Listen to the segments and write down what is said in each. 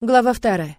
Глава вторая.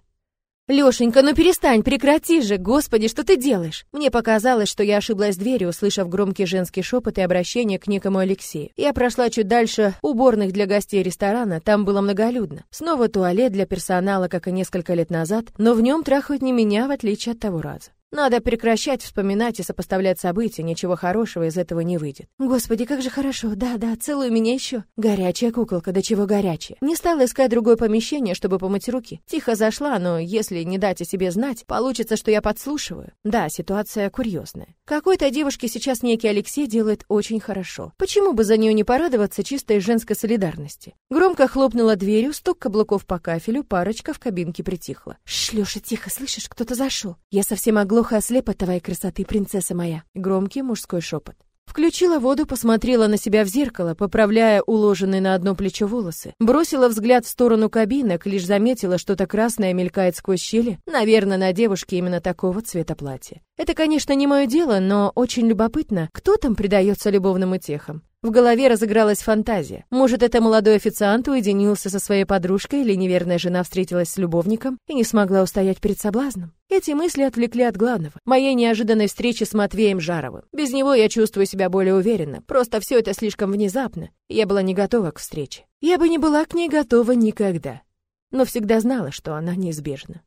Лёшенька, ну перестань, прекрати же, господи, что ты делаешь? Мне показалось, что я ошиблась дверью, услышав громкий женский шепот и обращение к некому Алексею. Я прошла чуть дальше уборных для гостей ресторана, там было многолюдно. Снова туалет для персонала, как и несколько лет назад, но в нем трахают не меня, в отличие от того раза. Надо прекращать вспоминать и сопоставлять события, ничего хорошего из этого не выйдет. Господи, как же хорошо. Да-да, целуй меня еще. Горячая куколка, до чего горячая. Не стала искать другое помещение, чтобы помыть руки. Тихо зашла, но если не дать о себе знать, получится, что я подслушиваю. Да, ситуация курьезная. Какой-то девушке сейчас некий Алексей делает очень хорошо. Почему бы за нее не порадоваться чистой женской солидарности? Громко хлопнула дверью, стук каблуков по кафелю, парочка в кабинке притихла. Шлюша, тихо, слышишь, кто-то зашел. Я совсем оглохла глухо ослеп от твоей красоты, принцесса моя. Громкий мужской шепот. Включила воду, посмотрела на себя в зеркало, поправляя уложенные на одно плечо волосы. Бросила взгляд в сторону кабинок, лишь заметила, что-то красное мелькает сквозь щели. Наверное, на девушке именно такого цвета платье. Это, конечно, не мое дело, но очень любопытно, кто там предается любовным утехам. В голове разыгралась фантазия. Может, это молодой официант уединился со своей подружкой или неверная жена встретилась с любовником и не смогла устоять перед соблазном? Эти мысли отвлекли от главного. Моей неожиданной встречи с Матвеем Жаровым. Без него я чувствую себя более уверенно. Просто все это слишком внезапно. Я была не готова к встрече. Я бы не была к ней готова никогда. Но всегда знала, что она неизбежна.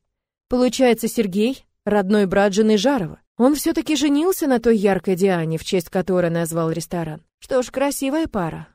Получается, Сергей — родной брат жены Жарова. Он все-таки женился на той яркой Диане, в честь которой назвал ресторан. Что ж, красивая пара.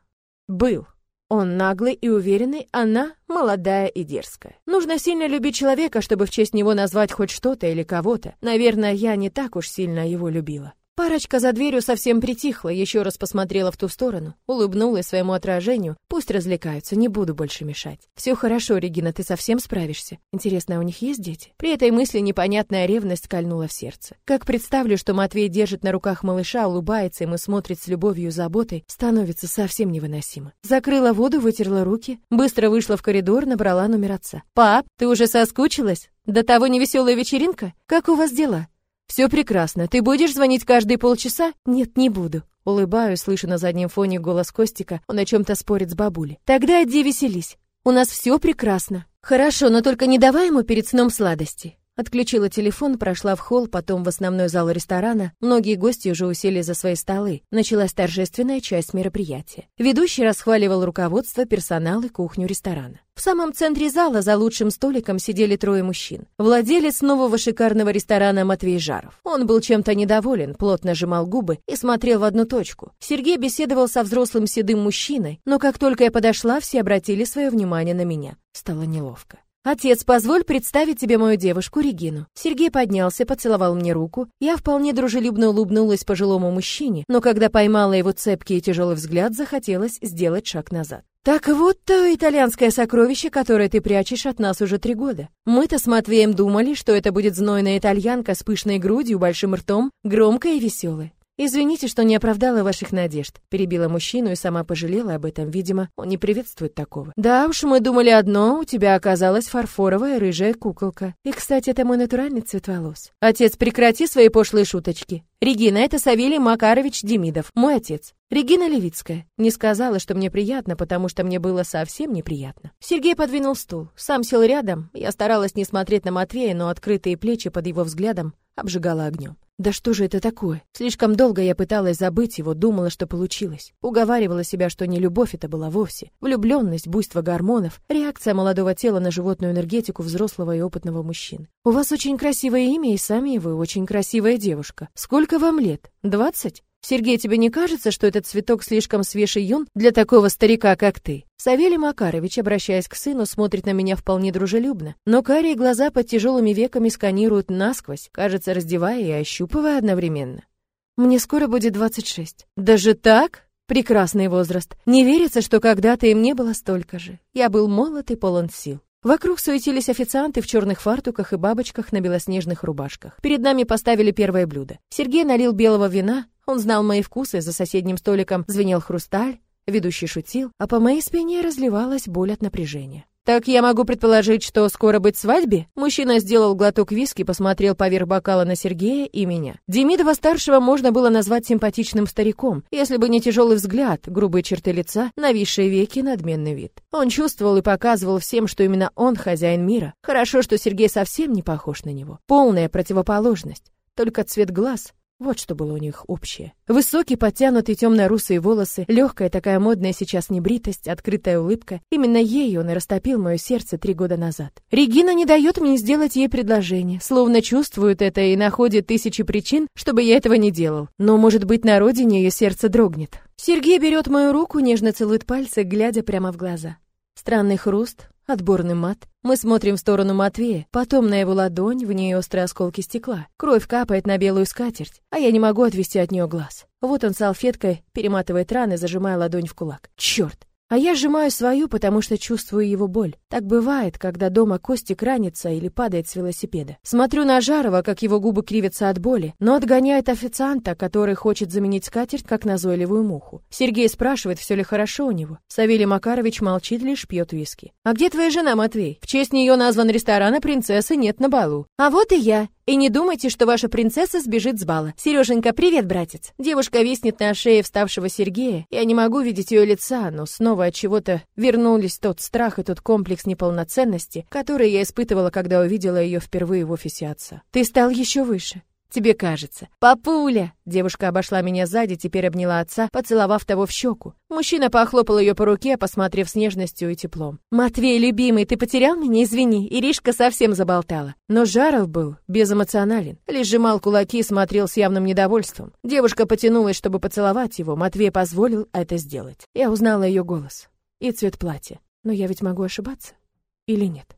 Был. Он наглый и уверенный, она молодая и дерзкая. Нужно сильно любить человека, чтобы в честь него назвать хоть что-то или кого-то. Наверное, я не так уж сильно его любила. Парочка за дверью совсем притихла, еще раз посмотрела в ту сторону, улыбнулась своему отражению. Пусть развлекаются, не буду больше мешать. Все хорошо, Регина, ты совсем справишься. Интересно, а у них есть дети? При этой мысли непонятная ревность кольнула в сердце. Как представлю, что Матвей держит на руках малыша, улыбается ему, смотрит с любовью и заботой, становится совсем невыносимо. Закрыла воду, вытерла руки, быстро вышла в коридор, набрала номер отца. «Пап, ты уже соскучилась? До того невеселая вечеринка? Как у вас дела?» «Все прекрасно. Ты будешь звонить каждые полчаса?» «Нет, не буду». Улыбаюсь, слышу на заднем фоне голос Костика. Он о чем-то спорит с бабулей. «Тогда иди веселись. У нас все прекрасно». «Хорошо, но только не давай ему перед сном сладости». Отключила телефон, прошла в холл, потом в основной зал ресторана. Многие гости уже усели за свои столы. Началась торжественная часть мероприятия. Ведущий расхваливал руководство, персонал и кухню ресторана. В самом центре зала за лучшим столиком сидели трое мужчин. Владелец нового шикарного ресторана Матвей Жаров. Он был чем-то недоволен, плотно сжимал губы и смотрел в одну точку. Сергей беседовал со взрослым седым мужчиной, но как только я подошла, все обратили свое внимание на меня. Стало неловко. «Отец, позволь представить тебе мою девушку Регину». Сергей поднялся, поцеловал мне руку. Я вполне дружелюбно улыбнулась пожилому мужчине, но когда поймала его цепкий и тяжелый взгляд, захотелось сделать шаг назад. «Так вот то итальянское сокровище, которое ты прячешь от нас уже три года. Мы-то с Матвеем думали, что это будет знойная итальянка с пышной грудью, большим ртом, громкая и веселая. «Извините, что не оправдала ваших надежд», — перебила мужчину и сама пожалела об этом, видимо, он не приветствует такого. «Да уж, мы думали одно, у тебя оказалась фарфоровая рыжая куколка. И, кстати, это мой натуральный цвет волос. Отец, прекрати свои пошлые шуточки. Регина, это Савелий Макарович Демидов, мой отец. Регина Левицкая. Не сказала, что мне приятно, потому что мне было совсем неприятно. Сергей подвинул стул, сам сел рядом. Я старалась не смотреть на Матвея, но открытые плечи под его взглядом обжигала огнем. Да что же это такое? Слишком долго я пыталась забыть его, думала, что получилось. Уговаривала себя, что не любовь это была вовсе. Влюбленность, буйство гормонов, реакция молодого тела на животную энергетику взрослого и опытного мужчины. У вас очень красивое имя, и сами вы очень красивая девушка. Сколько вам лет? Двадцать? Сергей, тебе не кажется, что этот цветок слишком свеж и юн для такого старика, как ты? Савелий Макарович, обращаясь к сыну, смотрит на меня вполне дружелюбно, но карие глаза под тяжелыми веками сканируют насквозь, кажется, раздевая и ощупывая одновременно. Мне скоро будет 26. Даже так? Прекрасный возраст. Не верится, что когда-то им не было столько же. Я был молод и полон сил. Вокруг суетились официанты в черных фартуках и бабочках на белоснежных рубашках. Перед нами поставили первое блюдо. Сергей налил белого вина, он знал мои вкусы, за соседним столиком звенел хрусталь, ведущий шутил, а по моей спине разливалась боль от напряжения. Так я могу предположить, что скоро быть свадьбе? Мужчина сделал глоток виски, посмотрел поверх бокала на Сергея и меня. Демидова-старшего можно было назвать симпатичным стариком, если бы не тяжелый взгляд, грубые черты лица, нависшие веки, надменный вид. Он чувствовал и показывал всем, что именно он хозяин мира. Хорошо, что Сергей совсем не похож на него. Полная противоположность. Только цвет глаз вот что было у них общее. Высокие, подтянутые темно-русые волосы, легкая такая модная сейчас небритость, открытая улыбка. Именно ей он и растопил мое сердце три года назад. Регина не дает мне сделать ей предложение, словно чувствует это и находит тысячи причин, чтобы я этого не делал. Но, может быть, на родине ее сердце дрогнет. Сергей берет мою руку, нежно целует пальцы, глядя прямо в глаза. Странный хруст, Отборный мат. Мы смотрим в сторону Матвея, потом на его ладонь, в ней острые осколки стекла. Кровь капает на белую скатерть, а я не могу отвести от нее глаз. Вот он салфеткой перематывает раны, зажимая ладонь в кулак. Черт! А я сжимаю свою, потому что чувствую его боль. Так бывает, когда дома Костик ранится или падает с велосипеда. Смотрю на Жарова, как его губы кривятся от боли, но отгоняет официанта, который хочет заменить скатерть, как назойливую муху. Сергей спрашивает, все ли хорошо у него. Савелий Макарович молчит, лишь пьет виски. «А где твоя жена, Матвей? В честь нее назван ресторан, а принцессы нет на балу». «А вот и я. И не думайте, что ваша принцесса сбежит с бала. Сереженька, привет, братец. Девушка виснет на шее вставшего Сергея. Я не могу видеть ее лица, но снова от чего-то вернулись тот страх и тот комплекс неполноценности, который я испытывала, когда увидела ее впервые в офисе отца. Ты стал еще выше. Тебе кажется. Папуля! Девушка обошла меня сзади, теперь обняла отца, поцеловав того в щеку. Мужчина похлопал ее по руке, посмотрев с нежностью и теплом. Матвей, любимый, ты потерял меня? Извини. Иришка совсем заболтала. Но Жаров был безэмоционален, лишь сжимал кулаки и смотрел с явным недовольством. Девушка потянулась, чтобы поцеловать его. Матвей позволил это сделать. Я узнала ее голос и цвет платья. Но я ведь могу ошибаться или нет?